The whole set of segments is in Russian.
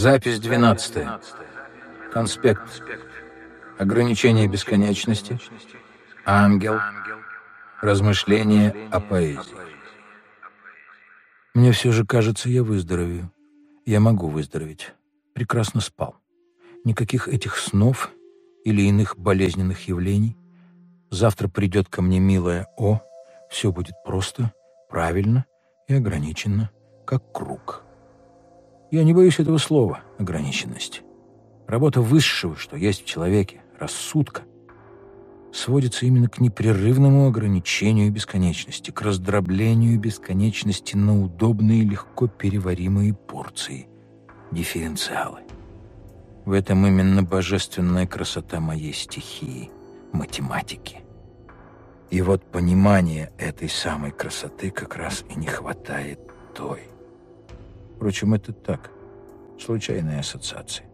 Запись 12. Конспект. Ограничение бесконечности. Ангел. Размышления о поэзии. Мне все же кажется, я выздоровею. Я могу выздороветь. Прекрасно спал. Никаких этих снов или иных болезненных явлений. Завтра придет ко мне милая О. Все будет просто, правильно и ограниченно, как круг. Я не боюсь этого слова «ограниченность». Работа высшего, что есть в человеке, рассудка, сводится именно к непрерывному ограничению бесконечности, к раздроблению бесконечности на удобные, легко переваримые порции, дифференциалы. В этом именно божественная красота моей стихии, математики. И вот понимания этой самой красоты как раз и не хватает той. Впрочем, это так, случайные ассоциации.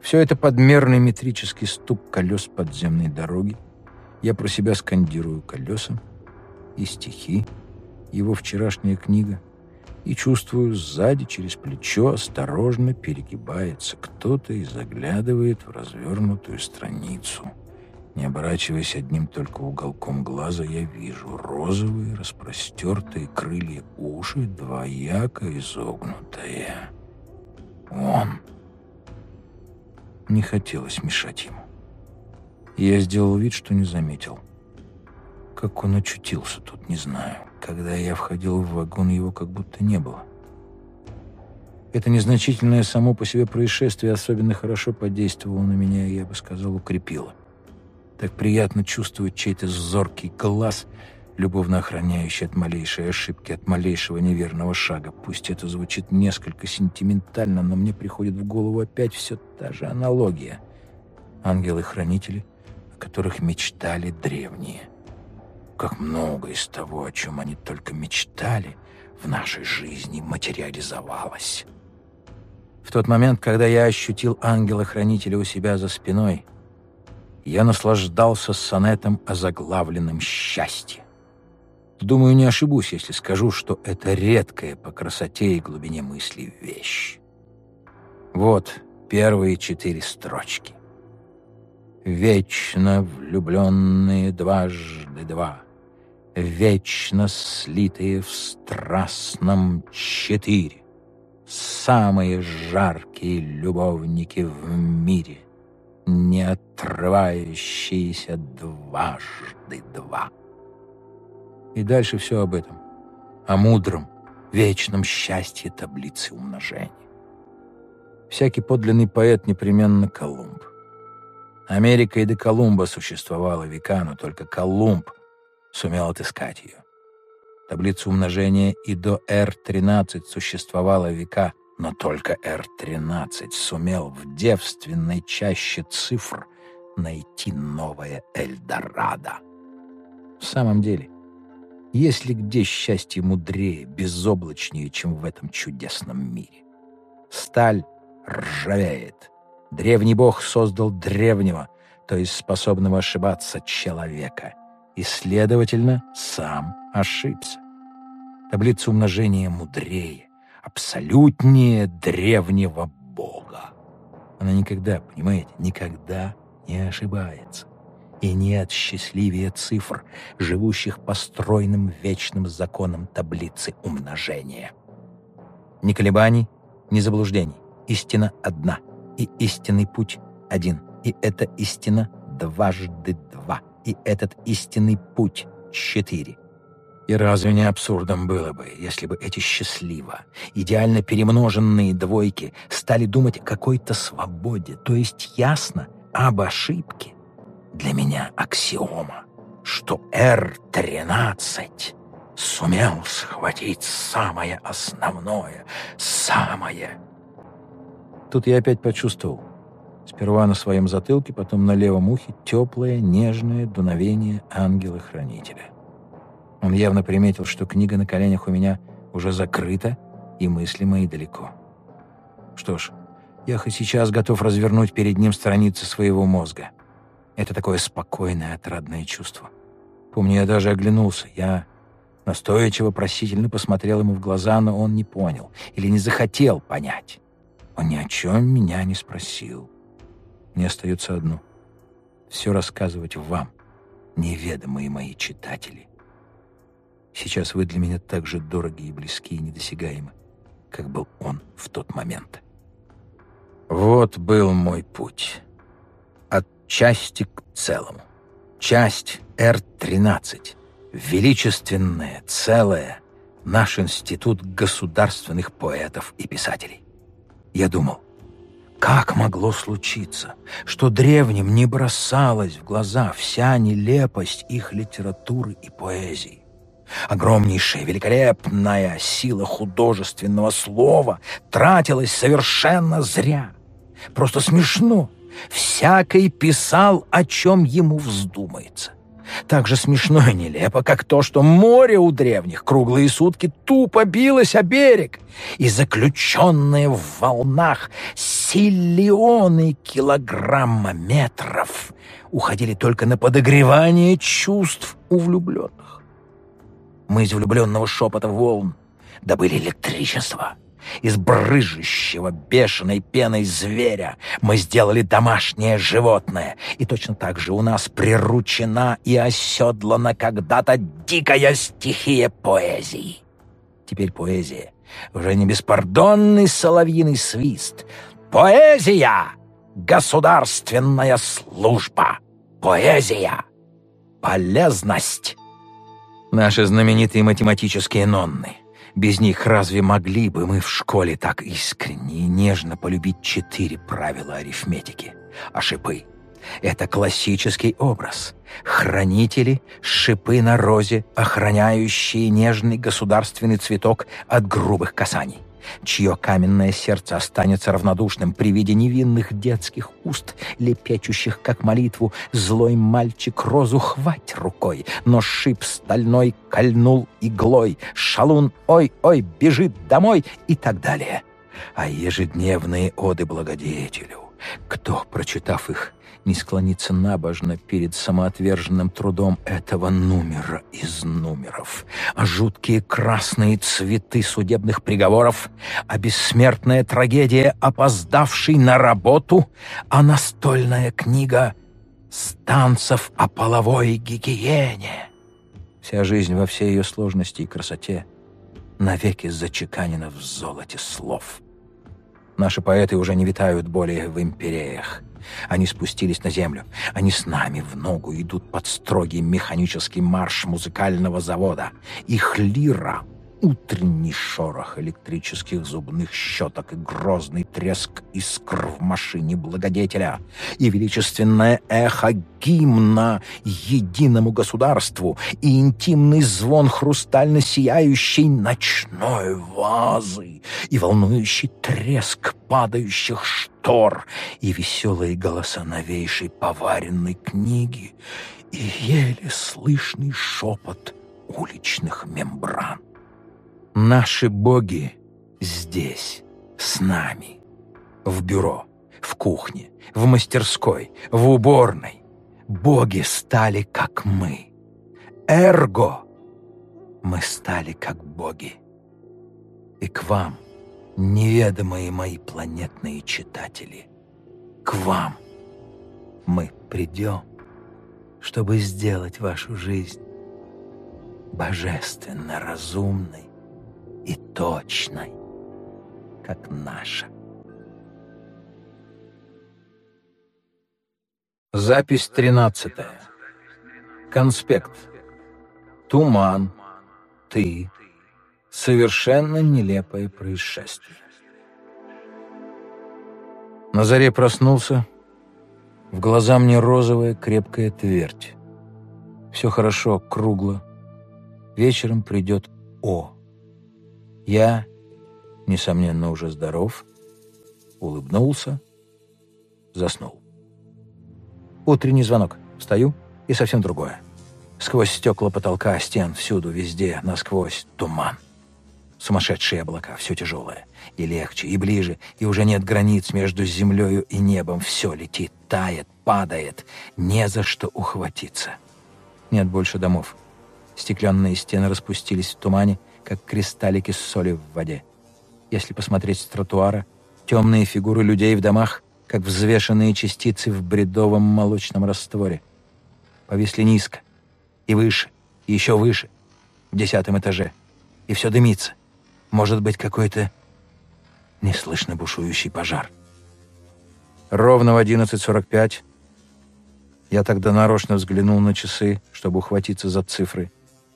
Все это подмерный метрический стук колес подземной дороги. Я про себя скандирую колеса и стихи, его вчерашняя книга, и чувствую, сзади через плечо осторожно перегибается кто-то и заглядывает в развернутую страницу — не оборачиваясь одним только уголком глаза, я вижу розовые, распростертые крылья уши, двояко изогнутые. Он. Не хотелось мешать ему. Я сделал вид, что не заметил. Как он очутился тут, не знаю. Когда я входил в вагон, его как будто не было. Это незначительное само по себе происшествие особенно хорошо подействовало на меня и, я бы сказал, укрепило. Так приятно чувствовать чей-то зоркий глаз, любовно охраняющий от малейшей ошибки, от малейшего неверного шага. Пусть это звучит несколько сентиментально, но мне приходит в голову опять все та же аналогия. Ангелы-хранители, о которых мечтали древние. Как много из того, о чем они только мечтали, в нашей жизни материализовалось. В тот момент, когда я ощутил ангела-хранителя у себя за спиной — я наслаждался сонетом о заглавленном счастье. Думаю, не ошибусь, если скажу, что это редкая по красоте и глубине мысли вещь. Вот первые четыре строчки. «Вечно влюбленные дважды два, вечно слитые в страстном четыре, самые жаркие любовники в мире» не отрывающиеся дважды два. И дальше все об этом, о мудром, вечном счастье таблицы умножения. Всякий подлинный поэт непременно Колумб. Америка и до Колумба существовала века, но только Колумб сумел отыскать ее. Таблица умножения и до R13 существовала века, но только Р-13 сумел в девственной чаще цифр найти новое Эльдорадо. В самом деле, есть ли где счастье мудрее, безоблачнее, чем в этом чудесном мире? Сталь ржавеет. Древний бог создал древнего, то есть способного ошибаться человека, и, следовательно, сам ошибся. Таблица умножения мудрее абсолютнее древнего бога. Она никогда, понимаете, никогда не ошибается. И нет счастливее цифр, живущих по стройным вечным законам таблицы умножения. Ни колебаний, ни заблуждений. Истина одна, и истинный путь один. И эта истина дважды два, и этот истинный путь четыре. И разве не абсурдом было бы, если бы эти счастливо, идеально перемноженные двойки стали думать о какой-то свободе, то есть ясно об ошибке? Для меня аксиома, что Р-13 сумел схватить самое основное, самое. Тут я опять почувствовал, сперва на своем затылке, потом на левом ухе, теплое, нежное дуновение ангела-хранителя. Он явно приметил, что книга на коленях у меня уже закрыта, и мысли мои далеко. Что ж, я хоть сейчас готов развернуть перед ним страницы своего мозга. Это такое спокойное, отрадное чувство. Помню, я даже оглянулся. Я настойчиво, просительно посмотрел ему в глаза, но он не понял или не захотел понять. Он ни о чем меня не спросил. Мне остается одно — все рассказывать вам, неведомые мои читатели. Сейчас вы для меня так же дороги и близки и недосягаемы, как был он в тот момент. Вот был мой путь. От части к целому. Часть Р-13. Величественное, целое, наш институт государственных поэтов и писателей. Я думал, как могло случиться, что древним не бросалась в глаза вся нелепость их литературы и поэзии? Огромнейшая, великолепная сила художественного слова тратилась совершенно зря. Просто смешно. Всякий писал, о чем ему вздумается. Так же смешно и нелепо, как то, что море у древних круглые сутки тупо билось о берег, и заключенные в волнах силлионы килограммометров уходили только на подогревание чувств у влюбленных. Мы из влюбленного шепота волн добыли электричество — из брыжущего бешеной пеной зверя мы сделали домашнее животное, и точно так же у нас приручена и оседлана когда-то дикая стихия поэзии. Теперь поэзия уже не беспардонный соловьиный свист. Поэзия — государственная служба. Поэзия — полезность. Наши знаменитые математические нонны — без них разве могли бы мы в школе так искренне и нежно полюбить четыре правила арифметики? А шипы — это классический образ. Хранители — шипы на розе, охраняющие нежный государственный цветок от грубых касаний чье каменное сердце останется равнодушным при виде невинных детских уст, лепечущих, как молитву, «Злой мальчик розу хвать рукой, но шип стальной кольнул иглой, шалун ой-ой бежит домой» и так далее. А ежедневные оды благодетелю, кто, прочитав их, не склониться набожно перед самоотверженным трудом этого номера из номеров, а жуткие красные цветы судебных приговоров, а бессмертная трагедия, опоздавшей на работу, а настольная книга станцев о половой гигиене. Вся жизнь во всей ее сложности и красоте навеки зачеканена в золоте слов. Наши поэты уже не витают более в империях. Они спустились на землю. Они с нами в ногу идут под строгий механический марш музыкального завода. Их лира утренний шорох электрических зубных щеток и грозный треск искр в машине благодетеля и величественное эхо гимна единому государству и интимный звон хрустально сияющей ночной вазы и волнующий треск падающих штор и веселые голоса новейшей поваренной книги и еле слышный шепот уличных мембран. Наши боги здесь, с нами. В бюро, в кухне, в мастерской, в уборной. Боги стали как мы. Эрго! Мы стали как боги. И к вам, неведомые мои планетные читатели, к вам мы придем, чтобы сделать вашу жизнь божественно разумной и точной, как наша. Запись тринадцатая. Конспект. Туман. Ты. Совершенно нелепое происшествие. На заре проснулся. В глаза мне розовая крепкая твердь. Все хорошо, кругло. Вечером придет О. Я, несомненно, уже здоров, улыбнулся, заснул. Утренний звонок. Встаю, и совсем другое. Сквозь стекла потолка, стен, всюду, везде, насквозь туман. Сумасшедшие облака, все тяжелое. И легче, и ближе, и уже нет границ между землею и небом. Все летит, тает, падает. Не за что ухватиться. Нет больше домов. Стеклянные стены распустились в тумане, как кристаллики соли в воде. Если посмотреть с тротуара, Темные фигуры людей в домах, как взвешенные частицы в бредовом молочном растворе. Повисли низко, и выше, и еще выше, в десятом этаже. И все дымится. Может быть, какой-то неслышно бушующий пожар. Ровно в 11.45 я тогда нарочно взглянул на часы, чтобы ухватиться за цифры,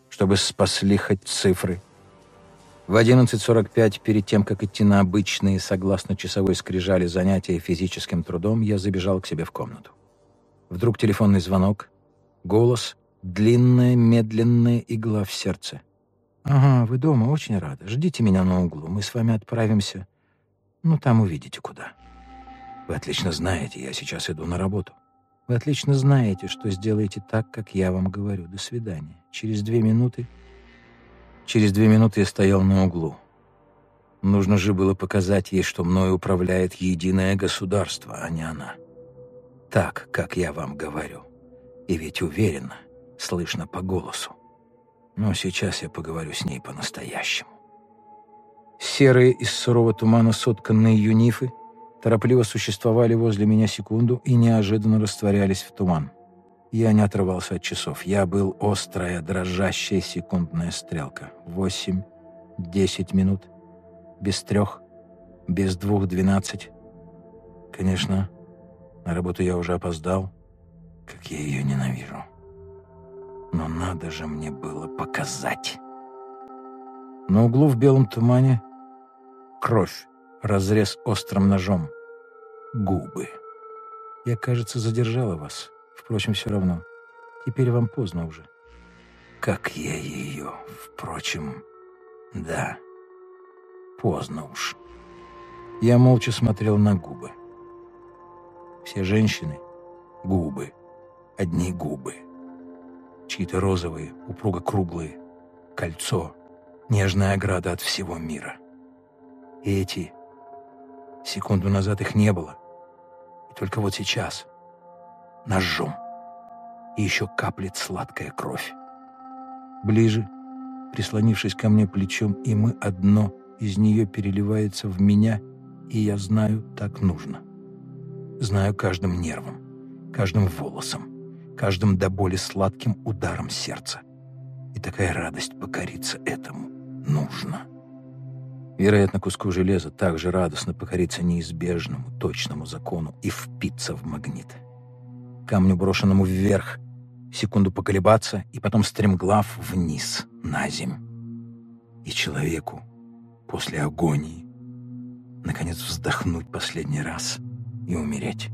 чтобы спасли хоть цифры. В 11.45, перед тем, как идти на обычные, согласно часовой скрижали, занятия физическим трудом, я забежал к себе в комнату. Вдруг телефонный звонок, голос, длинная, медленная игла в сердце. «Ага, вы дома, очень рада. Ждите меня на углу, мы с вами отправимся. Ну, там увидите, куда». Вы отлично знаете, я сейчас иду на работу. Вы отлично знаете, что сделаете так, как я вам говорю. До свидания. Через две минуты... Через две минуты я стоял на углу. Нужно же было показать ей, что мною управляет единое государство, а не она. Так, как я вам говорю. И ведь уверенно, слышно по голосу. Но сейчас я поговорю с ней по-настоящему. Серые из сырого тумана сотканные юнифы — торопливо существовали возле меня секунду и неожиданно растворялись в туман. Я не отрывался от часов. Я был острая, дрожащая секундная стрелка. Восемь, десять минут. Без трех, без двух двенадцать. Конечно, на работу я уже опоздал. Как я ее ненавижу. Но надо же мне было показать. На углу в белом тумане кровь разрез острым ножом. Губы. Я, кажется, задержала вас. Впрочем, все равно. Теперь вам поздно уже. Как я ее, впрочем, да, поздно уж. Я молча смотрел на губы. Все женщины — губы, одни губы. Чьи-то розовые, упруго круглые, кольцо, нежная ограда от всего мира. И эти Секунду назад их не было. И только вот сейчас ножом. И еще каплет сладкая кровь. Ближе, прислонившись ко мне плечом, и мы одно из нее переливается в меня, и я знаю, так нужно. Знаю каждым нервом, каждым волосом, каждым до боли сладким ударом сердца. И такая радость покориться этому нужно. Вероятно, куску железа также радостно покориться неизбежному, точному закону и впиться в магнит. Камню, брошенному вверх, секунду поколебаться и потом стремглав вниз, на земь. И человеку после агонии наконец вздохнуть последний раз и умереть.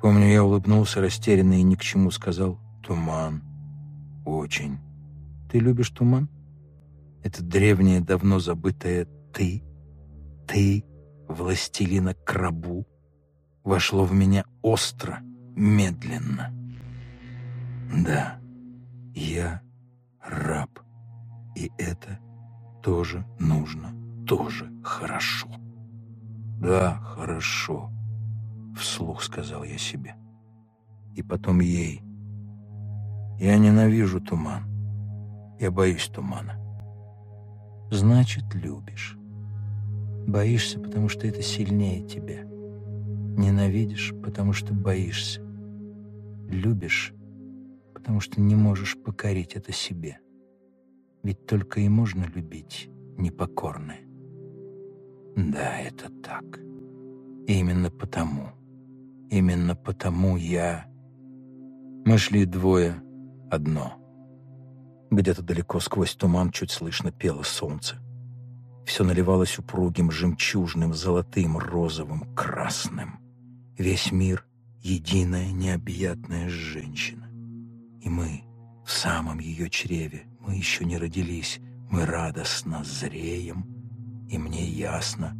Помню, я улыбнулся растерянно и ни к чему сказал «Туман. Очень. Ты любишь туман?» Это древнее, давно забытое «ты», «ты», властелина крабу, вошло в меня остро, медленно. Да, я раб, и это тоже нужно, тоже хорошо. Да, хорошо, вслух сказал я себе. И потом ей. Я ненавижу туман. Я боюсь тумана значит, любишь. Боишься, потому что это сильнее тебя. Ненавидишь, потому что боишься. Любишь, потому что не можешь покорить это себе. Ведь только и можно любить непокорное. Да, это так. Именно потому, именно потому я... Мы шли двое, одно — где-то далеко сквозь туман чуть слышно пело солнце. Все наливалось упругим, жемчужным, золотым, розовым, красным. Весь мир — единая необъятная женщина. И мы в самом ее чреве, мы еще не родились, мы радостно зреем, и мне ясно,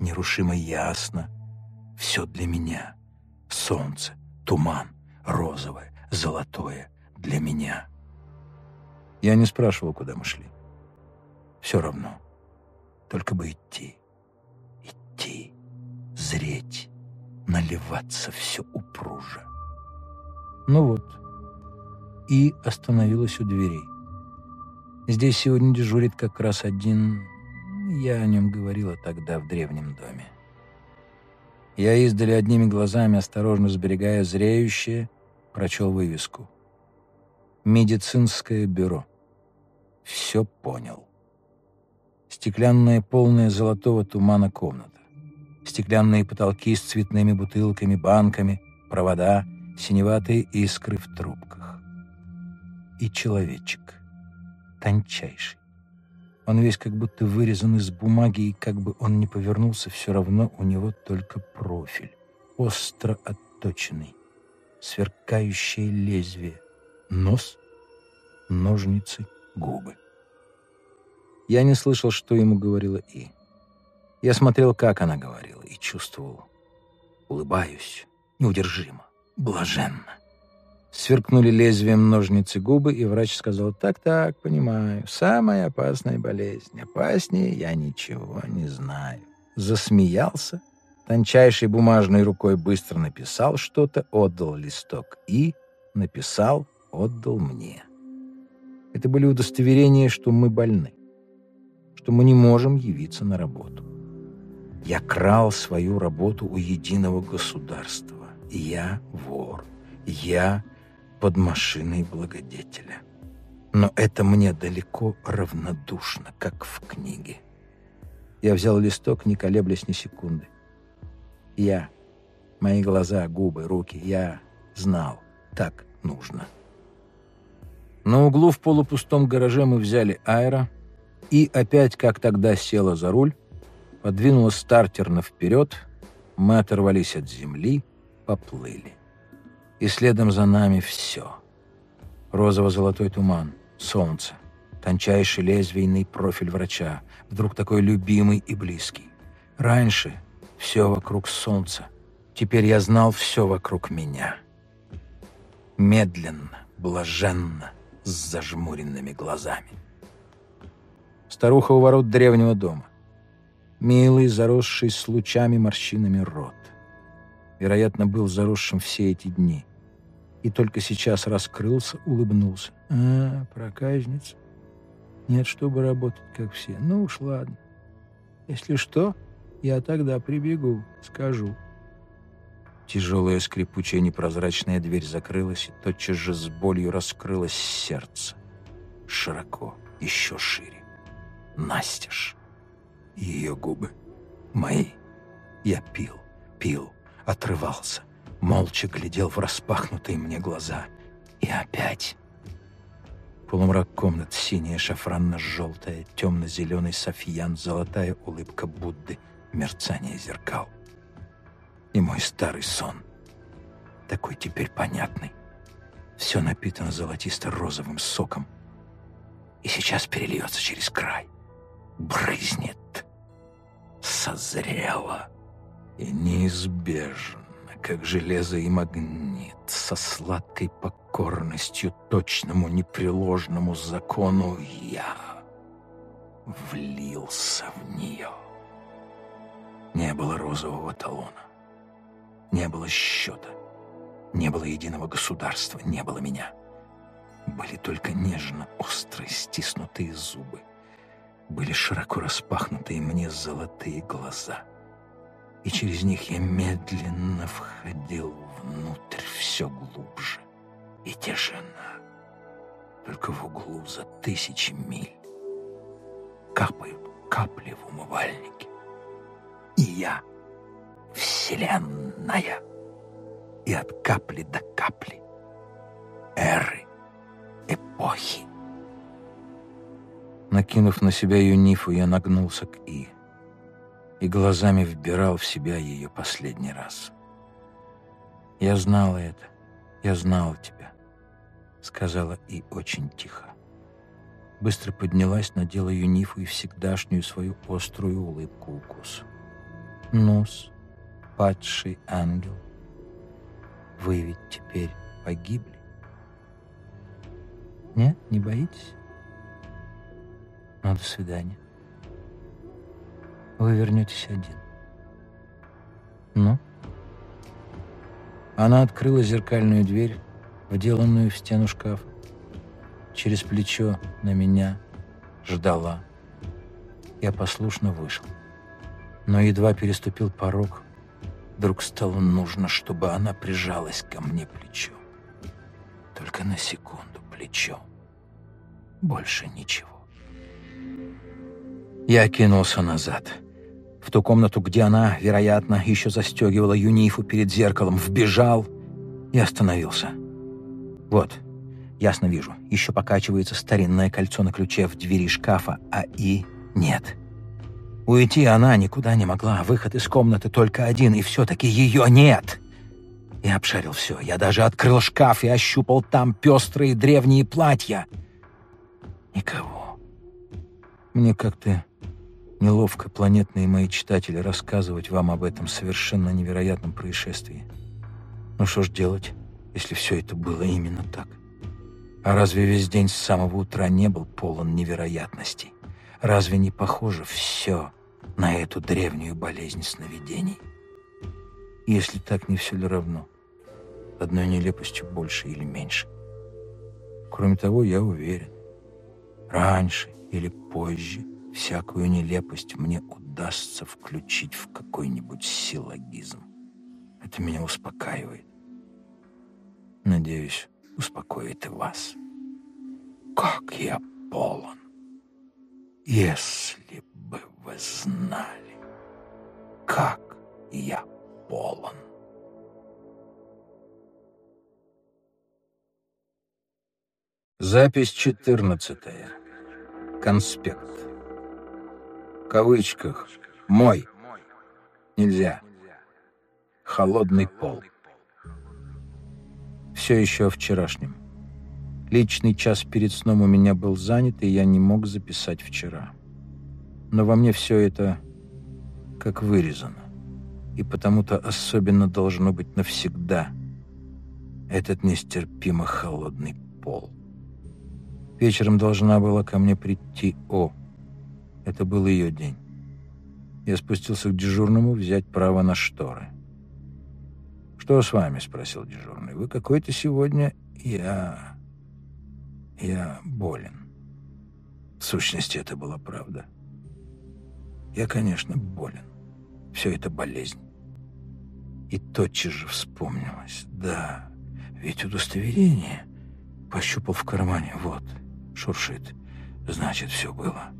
нерушимо ясно, все для меня. Солнце, туман, розовое, золотое для меня. Я не спрашивал, куда мы шли. Все равно. Только бы идти. Идти. Зреть. Наливаться все упруже. Ну вот. И остановилась у дверей. Здесь сегодня дежурит как раз один... Я о нем говорила тогда в древнем доме. Я издали одними глазами, осторожно сберегая зреющее, прочел вывеску. «Медицинское бюро». Все понял. Стеклянная, полная золотого тумана комната. Стеклянные потолки с цветными бутылками, банками, провода, синеватые искры в трубках. И человечек. Тончайший. Он весь как будто вырезан из бумаги, и как бы он ни повернулся, все равно у него только профиль. Остро отточенный. Сверкающее лезвие. Нос, ножницы, губы. Я не слышал, что ему говорила И. Я смотрел, как она говорила, и чувствовал. Улыбаюсь, неудержимо, блаженно. Сверкнули лезвием ножницы губы, и врач сказал, «Так-так, понимаю, самая опасная болезнь. Опаснее я ничего не знаю». Засмеялся, тончайшей бумажной рукой быстро написал что-то, отдал листок и написал, отдал мне. Это были удостоверения, что мы больны что мы не можем явиться на работу. Я крал свою работу у единого государства. Я вор. Я под машиной благодетеля. Но это мне далеко равнодушно, как в книге. Я взял листок, не колеблясь ни секунды. Я, мои глаза, губы, руки, я знал, так нужно. На углу в полупустом гараже мы взяли аэро — и опять, как тогда, села за руль, подвинула стартерно вперед, мы оторвались от земли, поплыли. И следом за нами все. Розово-золотой туман, солнце, тончайший лезвийный профиль врача, вдруг такой любимый и близкий. Раньше все вокруг солнца, теперь я знал все вокруг меня. Медленно, блаженно, с зажмуренными глазами. Старуха у ворот древнего дома. Милый, заросший с лучами морщинами рот. Вероятно, был заросшим все эти дни. И только сейчас раскрылся, улыбнулся. «А, проказница. Нет, чтобы работать, как все. Ну уж ладно. Если что, я тогда прибегу, скажу». Тяжелая скрипучая непрозрачная дверь закрылась, и тотчас же с болью раскрылось сердце. Широко, еще шире настежь. Ее губы мои. Я пил, пил, отрывался, молча глядел в распахнутые мне глаза. И опять... Полумрак комнат, синяя шафранно-желтая, темно-зеленый софьян, золотая улыбка Будды, мерцание зеркал. И мой старый сон, такой теперь понятный. Все напитано золотисто-розовым соком и сейчас перельется через край брызнет. Созрело и неизбежно, как железо и магнит, со сладкой покорностью точному непреложному закону я влился в нее. Не было розового талона, не было счета, не было единого государства, не было меня. Были только нежно острые стиснутые зубы были широко распахнутые мне золотые глаза. И через них я медленно входил внутрь все глубже. И тишина. Только в углу за тысячи миль капают капли в умывальнике. И я — вселенная. И от капли до капли эры, эпохи. Накинув на себя ее нифу, я нагнулся к И и глазами вбирал в себя ее последний раз. «Я знала это, я знала тебя», — сказала И очень тихо. Быстро поднялась, надела юнифу и всегдашнюю свою острую улыбку укус. «Нус, падший ангел, вы ведь теперь погибли?» «Нет, не боитесь?» Ну, до свидания. Вы вернетесь один. Ну? Она открыла зеркальную дверь, вделанную в стену шкафа. Через плечо на меня ждала. Я послушно вышел. Но едва переступил порог, Вдруг стало нужно, чтобы она прижалась ко мне плечом. Только на секунду плечом. Больше ничего. Я кинулся назад. В ту комнату, где она, вероятно, еще застегивала юнифу перед зеркалом, вбежал и остановился. Вот, ясно вижу, еще покачивается старинное кольцо на ключе в двери шкафа, а и нет. Уйти она никуда не могла, выход из комнаты только один, и все-таки ее нет. Я обшарил все, я даже открыл шкаф и ощупал там пестрые древние платья. Никого. Мне как-то Неловко, планетные мои читатели, рассказывать вам об этом совершенно невероятном происшествии. Ну что ж делать, если все это было именно так? А разве весь день с самого утра не был полон невероятностей? Разве не похоже все на эту древнюю болезнь сновидений? Если так, не все ли равно? Одной нелепостью больше или меньше? Кроме того, я уверен, раньше или позже всякую нелепость мне удастся включить в какой-нибудь силлогизм. Это меня успокаивает. Надеюсь, успокоит и вас. Как я полон! Если бы вы знали, как я полон! Запись четырнадцатая. Конспект кавычках «мой». Нельзя. Холодный пол. Все еще о вчерашнем. Личный час перед сном у меня был занят, и я не мог записать вчера. Но во мне все это как вырезано. И потому-то особенно должно быть навсегда этот нестерпимо холодный пол. Вечером должна была ко мне прийти О. Это был ее день. Я спустился к дежурному взять право на шторы. «Что с вами?» — спросил дежурный. «Вы какой-то сегодня...» «Я... я болен». В сущности, это была правда. Я, конечно, болен. Все это болезнь. И тотчас же вспомнилось. Да, ведь удостоверение пощупал в кармане. Вот, шуршит. Значит, все было.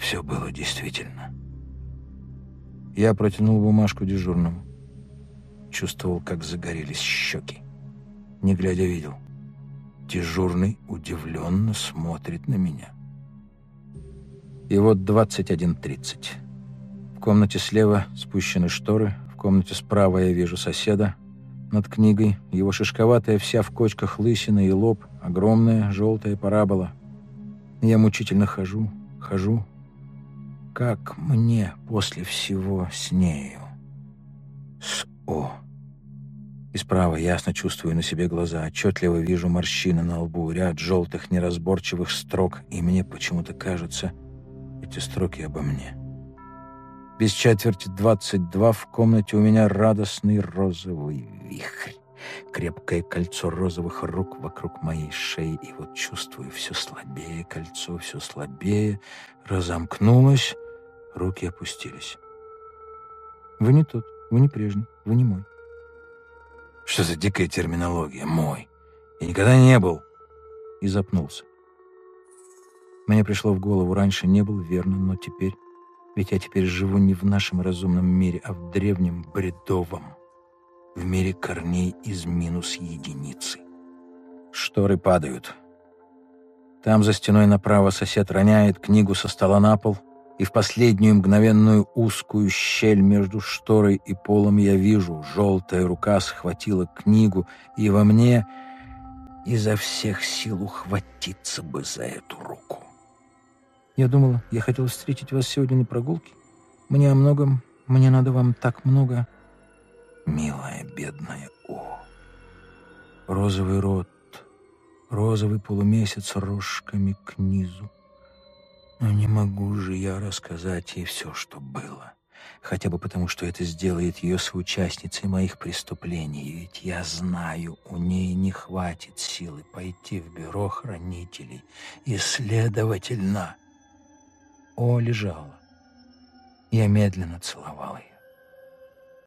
Все было действительно. Я протянул бумажку дежурному. Чувствовал, как загорелись щеки. Не глядя, видел. Дежурный удивленно смотрит на меня. И вот 21.30. В комнате слева спущены шторы, в комнате справа я вижу соседа. Над книгой его шишковатая вся в кочках лысина и лоб, огромная желтая парабола. Я мучительно хожу, хожу, как мне после всего с нею? С О. И справа ясно чувствую на себе глаза, отчетливо вижу морщины на лбу, ряд желтых неразборчивых строк, и мне почему-то кажется, эти строки обо мне. Без четверти двадцать два в комнате у меня радостный розовый вихрь. Крепкое кольцо розовых рук вокруг моей шеи, и вот чувствую все слабее кольцо, все слабее, разомкнулось, руки опустились. Вы не тот, вы не прежний, вы не мой. Что за дикая терминология? Мой. Я никогда не был. И запнулся. Мне пришло в голову, раньше не был верно, но теперь... Ведь я теперь живу не в нашем разумном мире, а в древнем бредовом в мире корней из минус единицы. Шторы падают. Там за стеной направо сосед роняет книгу со стола на пол, и в последнюю мгновенную узкую щель между шторой и полом я вижу, желтая рука схватила книгу, и во мне изо всех сил ухватиться бы за эту руку. Я думала, я хотела встретить вас сегодня на прогулке. Мне о многом, мне надо вам так много милая бедная О. Розовый рот, розовый полумесяц рожками к низу. Но не могу же я рассказать ей все, что было. Хотя бы потому, что это сделает ее соучастницей моих преступлений. Ведь я знаю, у ней не хватит силы пойти в бюро хранителей. И, следовательно, О лежала. Я медленно целовал ее.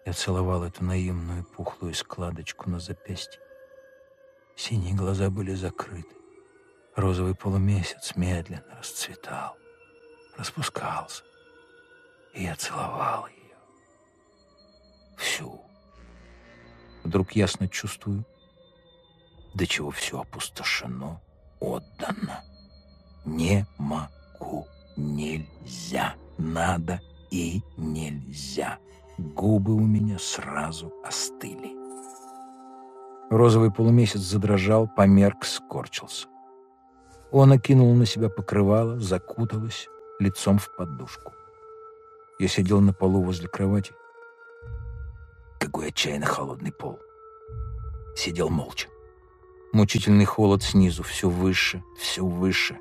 Я целовал эту наивную пухлую складочку на запястье. Синие глаза были закрыты. Розовый полумесяц медленно расцветал, распускался. И я целовал ее. Всю. Вдруг ясно чувствую, до чего все опустошено, отдано. Не могу, нельзя, надо и нельзя. Губы у меня сразу остыли. Розовый полумесяц задрожал, померк, скорчился. Он окинул на себя покрывало, закуталась лицом в подушку. Я сидел на полу возле кровати. Какой отчаянно холодный пол. Сидел молча. Мучительный холод снизу, все выше, все выше.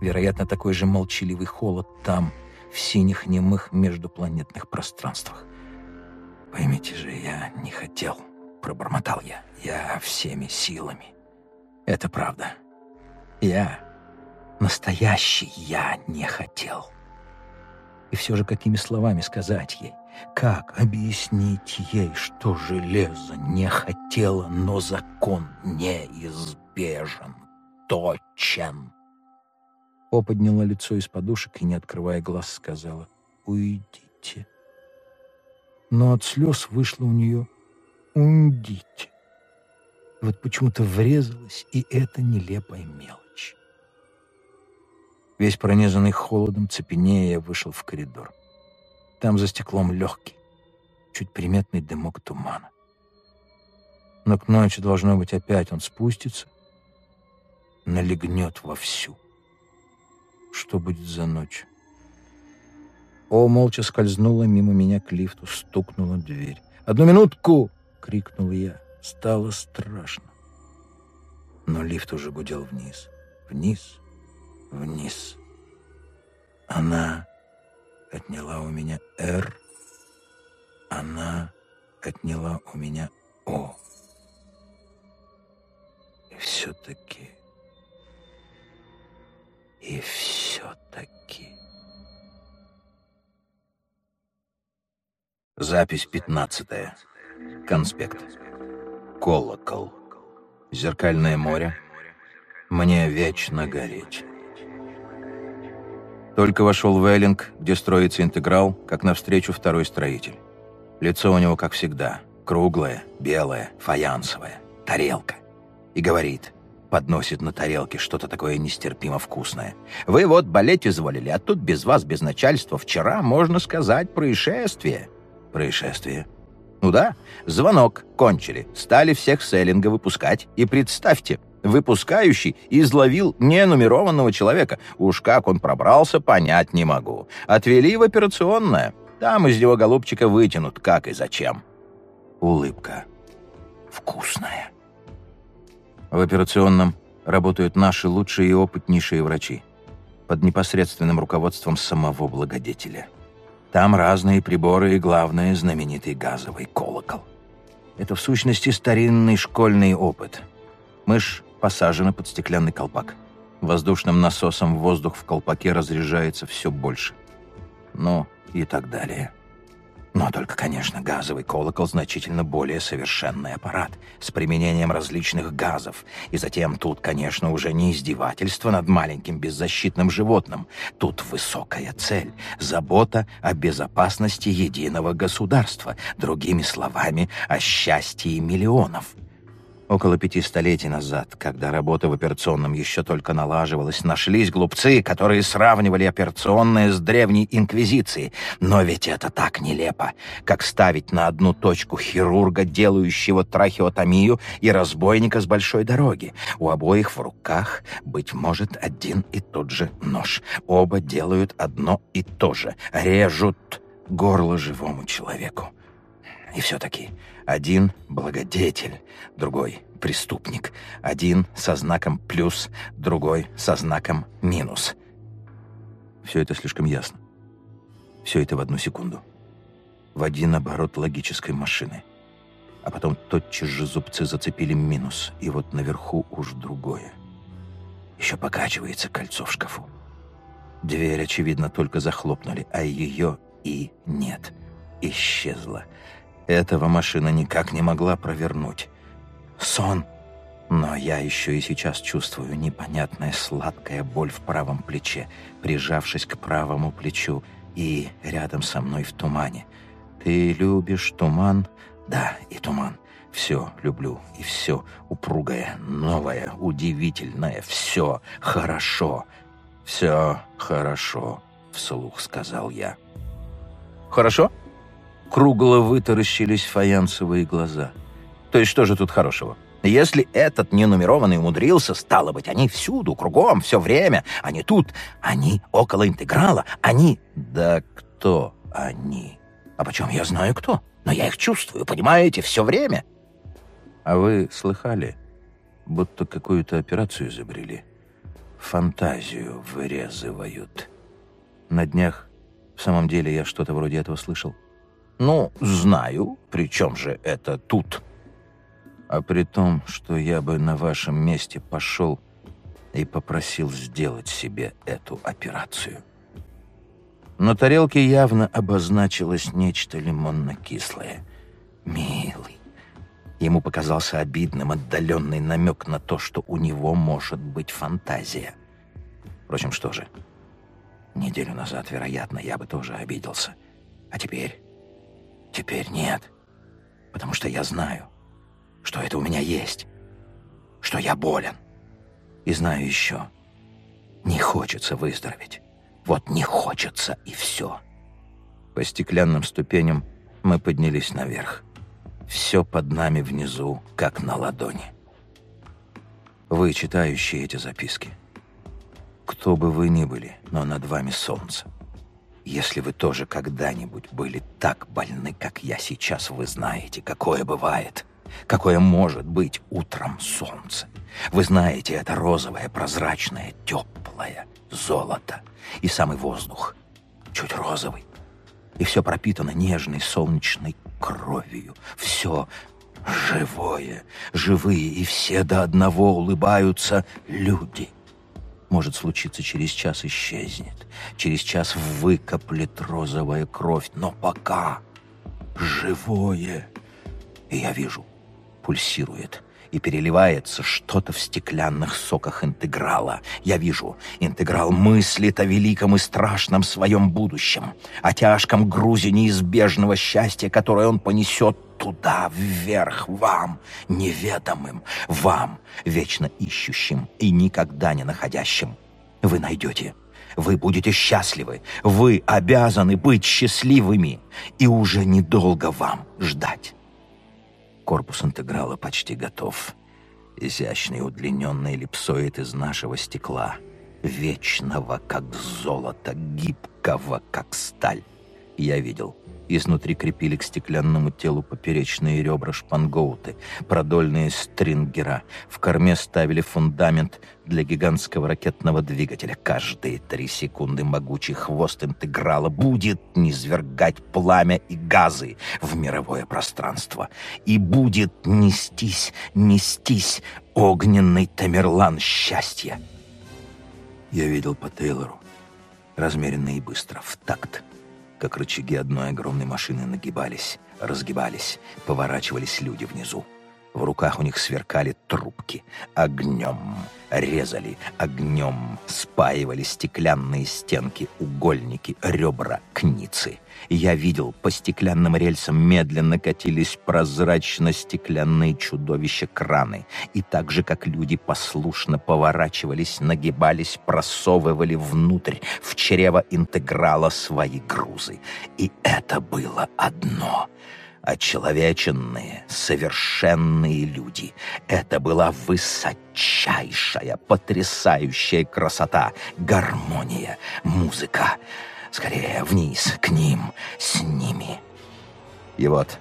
Вероятно, такой же молчаливый холод там, в синих немых междупланетных пространствах. «Поймите же, я не хотел», — пробормотал я. «Я всеми силами. Это правда. Я, настоящий я, не хотел». И все же какими словами сказать ей? Как объяснить ей, что железо не хотело, но закон неизбежен, точен? О подняла лицо из подушек и, не открывая глаз, сказала «Уйдите». Но от слез вышло у нее «Уйдите». Вот почему-то врезалась и эта нелепая мелочь. Весь пронизанный холодом, цепенея, я вышел в коридор. Там за стеклом легкий, чуть приметный дымок тумана. Но к ночи, должно быть, опять он спустится, налегнет вовсю. Что будет за ночь? О молча скользнула мимо меня к лифту, стукнула дверь. «Одну минутку!» — крикнул я. Стало страшно. Но лифт уже гудел вниз, вниз, вниз. Она отняла у меня «Р», она отняла у меня «О». И все-таки... И все-таки... Запись пятнадцатая. Конспект. Колокол. Зеркальное море. Мне вечно гореть. Только вошел в Эллинг, где строится интеграл, как навстречу второй строитель. Лицо у него, как всегда, круглое, белое, фаянсовое, тарелка. И говорит, подносит на тарелке что-то такое нестерпимо вкусное. «Вы вот болеть изволили, а тут без вас, без начальства, вчера, можно сказать, происшествие». «Происшествие?» «Ну да, звонок, кончили, стали всех с Эллинга выпускать, и представьте, Выпускающий изловил ненумерованного человека. Уж как он пробрался, понять не могу. Отвели в операционное. Там из него голубчика вытянут, как и зачем. Улыбка. Вкусная. В операционном работают наши лучшие и опытнейшие врачи. Под непосредственным руководством самого благодетеля. Там разные приборы и, главное, знаменитый газовый колокол. Это, в сущности, старинный школьный опыт. Мышь посажена под стеклянный колпак. Воздушным насосом воздух в колпаке разряжается все больше. Ну и так далее. Но только, конечно, газовый колокол значительно более совершенный аппарат с применением различных газов. И затем тут, конечно, уже не издевательство над маленьким беззащитным животным. Тут высокая цель — забота о безопасности единого государства. Другими словами, о счастье миллионов. Около пяти столетий назад, когда работа в операционном еще только налаживалась, нашлись глупцы, которые сравнивали операционное с древней инквизицией. Но ведь это так нелепо, как ставить на одну точку хирурга, делающего трахеотомию, и разбойника с большой дороги. У обоих в руках, быть может, один и тот же нож. Оба делают одно и то же — режут горло живому человеку. И все-таки один благодетель, другой преступник. Один со знаком «плюс», другой со знаком «минус». Все это слишком ясно. Все это в одну секунду. В один оборот логической машины. А потом тотчас же зубцы зацепили минус, и вот наверху уж другое. Еще покачивается кольцо в шкафу. Дверь, очевидно, только захлопнули, а ее и нет. Исчезла. Этого машина никак не могла провернуть. Сон. Но я еще и сейчас чувствую непонятная сладкая боль в правом плече, прижавшись к правому плечу и рядом со мной в тумане. Ты любишь туман? Да, и туман. Все люблю, и все упругое, новое, удивительное, все хорошо. Все хорошо, вслух сказал я. Хорошо? Кругло вытаращились фаянсовые глаза. То есть что же тут хорошего? Если этот ненумерованный умудрился, стало быть, они всюду, кругом, все время. Они тут, они около интеграла, они... Да кто они? А почем я знаю кто? Но я их чувствую, понимаете, все время. А вы слыхали, будто какую-то операцию изобрели? Фантазию вырезывают. На днях, в самом деле, я что-то вроде этого слышал. «Ну, знаю. Причем же это тут?» «А при том, что я бы на вашем месте пошел и попросил сделать себе эту операцию». На тарелке явно обозначилось нечто лимонно-кислое. «Милый». Ему показался обидным отдаленный намек на то, что у него может быть фантазия. Впрочем, что же? Неделю назад, вероятно, я бы тоже обиделся. А теперь... Теперь нет. Потому что я знаю, что это у меня есть. Что я болен. И знаю еще. Не хочется выздороветь. Вот не хочется, и все. По стеклянным ступеням мы поднялись наверх. Все под нами внизу, как на ладони. Вы, читающие эти записки, кто бы вы ни были, но над вами солнце. Если вы тоже когда-нибудь были так больны, как я сейчас, вы знаете, какое бывает, какое может быть утром солнце. Вы знаете, это розовое, прозрачное, теплое золото. И самый воздух чуть розовый. И все пропитано нежной солнечной кровью. Все живое, живые, и все до одного улыбаются люди — может случиться через час исчезнет, через час выкоплет розовая кровь, но пока живое. И я вижу, пульсирует и переливается что-то в стеклянных соках интеграла. Я вижу, интеграл мыслит о великом и страшном своем будущем, о тяжком грузе неизбежного счастья, которое он понесет туда, вверх, вам, неведомым, вам, вечно ищущим и никогда не находящим. Вы найдете. Вы будете счастливы. Вы обязаны быть счастливыми. И уже недолго вам ждать. Корпус интеграла почти готов. Изящный удлиненный эллипсоид из нашего стекла. Вечного, как золото, гибкого, как сталь. Я видел. Изнутри крепили к стеклянному телу поперечные ребра шпангоуты, продольные стрингера. В корме ставили фундамент для гигантского ракетного двигателя. Каждые три секунды могучий хвост интеграла будет низвергать пламя и газы в мировое пространство. И будет нестись, нестись огненный Тамерлан счастья. Я видел по Тейлору, размеренно и быстро, в такт как рычаги одной огромной машины нагибались, разгибались, поворачивались люди внизу. В руках у них сверкали трубки. Огнем резали, огнем спаивали стеклянные стенки, угольники, ребра, кницы. Я видел, по стеклянным рельсам медленно катились прозрачно-стеклянные чудовища-краны. И так же, как люди послушно поворачивались, нагибались, просовывали внутрь, в чрево интеграла свои грузы. И это было одно — очеловеченные, совершенные люди. Это была высочайшая, потрясающая красота, гармония, музыка. Скорее вниз, к ним, с ними. И вот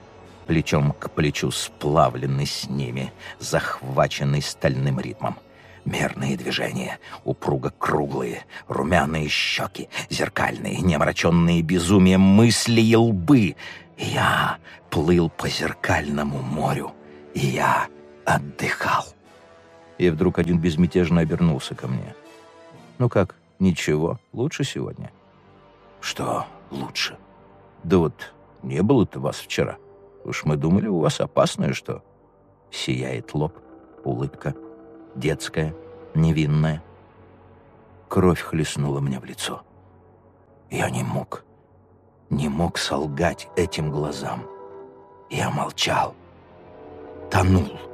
плечом к плечу сплавленный с ними, захваченный стальным ритмом. Мерные движения, упруго круглые, румяные щеки, зеркальные, неомраченные безумием мысли и лбы — я плыл по зеркальному морю, и я отдыхал. И вдруг один безмятежно обернулся ко мне. «Ну как, ничего, лучше сегодня?» «Что лучше?» «Да вот не было-то вас вчера. Уж мы думали, у вас опасное что? Сияет лоб, улыбка, детская, невинная. Кровь хлестнула мне в лицо. Я не мог, не мог солгать этим глазам. Я молчал, тонул.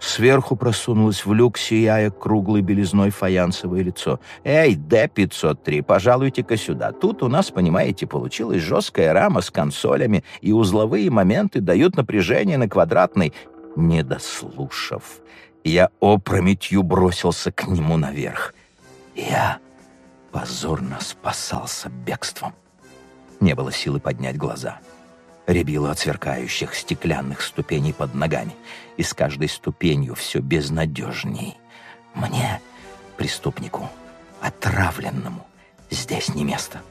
Сверху просунулось в люк, сияя круглой белизной фаянсовое лицо. «Эй, Д-503, пожалуйте-ка сюда. Тут у нас, понимаете, получилась жесткая рама с консолями, и узловые моменты дают напряжение на квадратный». Не дослушав, я опрометью бросился к нему наверх. Я позорно спасался бегством. Не было силы поднять глаза. Рябило от сверкающих стеклянных ступеней под ногами. И с каждой ступенью все безнадежней. Мне, преступнику, отравленному, здесь не место.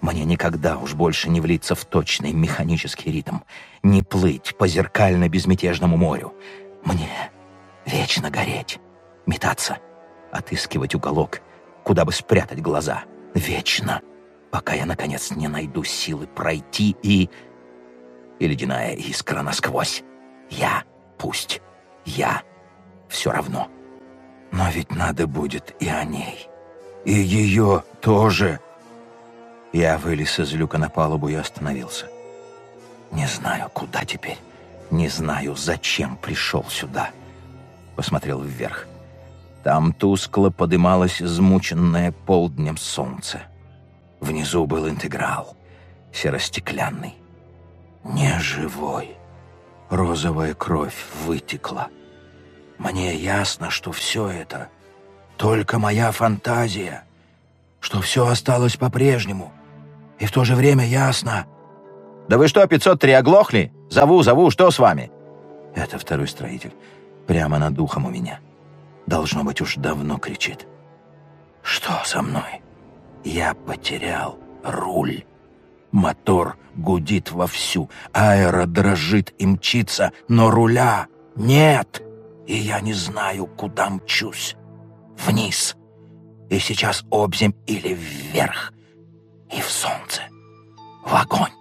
Мне никогда уж больше не влиться в точный механический ритм, не плыть по зеркально-безмятежному морю. Мне вечно гореть, метаться, отыскивать уголок, куда бы спрятать глаза. Вечно, пока я, наконец, не найду силы пройти и и ледяная искра насквозь. Я, пусть, я, все равно. Но ведь надо будет и о ней. И ее тоже. Я вылез из люка на палубу и остановился. Не знаю, куда теперь. Не знаю, зачем пришел сюда. Посмотрел вверх. Там тускло подымалось измученное полднем солнце. Внизу был интеграл, серостеклянный неживой. Розовая кровь вытекла. Мне ясно, что все это только моя фантазия, что все осталось по-прежнему. И в то же время ясно... «Да вы что, 503, оглохли? Зову, зову, что с вами?» Это второй строитель. Прямо над духом у меня. Должно быть, уж давно кричит. «Что со мной? Я потерял руль». Мотор гудит вовсю, аэро дрожит и мчится, но руля нет, и я не знаю, куда мчусь. Вниз, и сейчас обзем или вверх, и в солнце, в огонь.